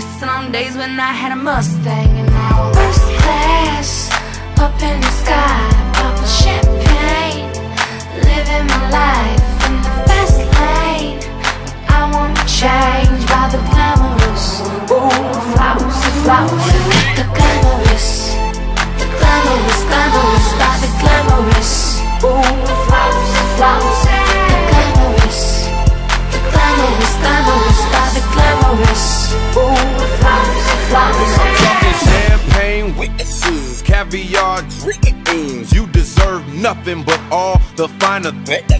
reminiscing on days when I had a Mustang And now i first class, up in the sky, popping champagne. I'm talking champagne witnesses, caviar dreams. You deserve nothing but all the finer things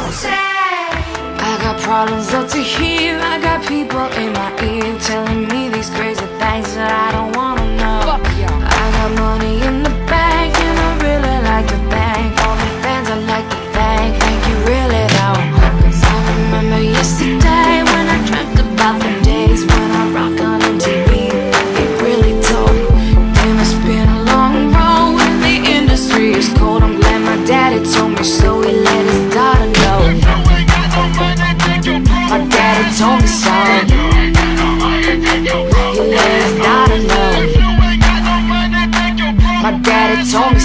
I got problems up to heal. It's only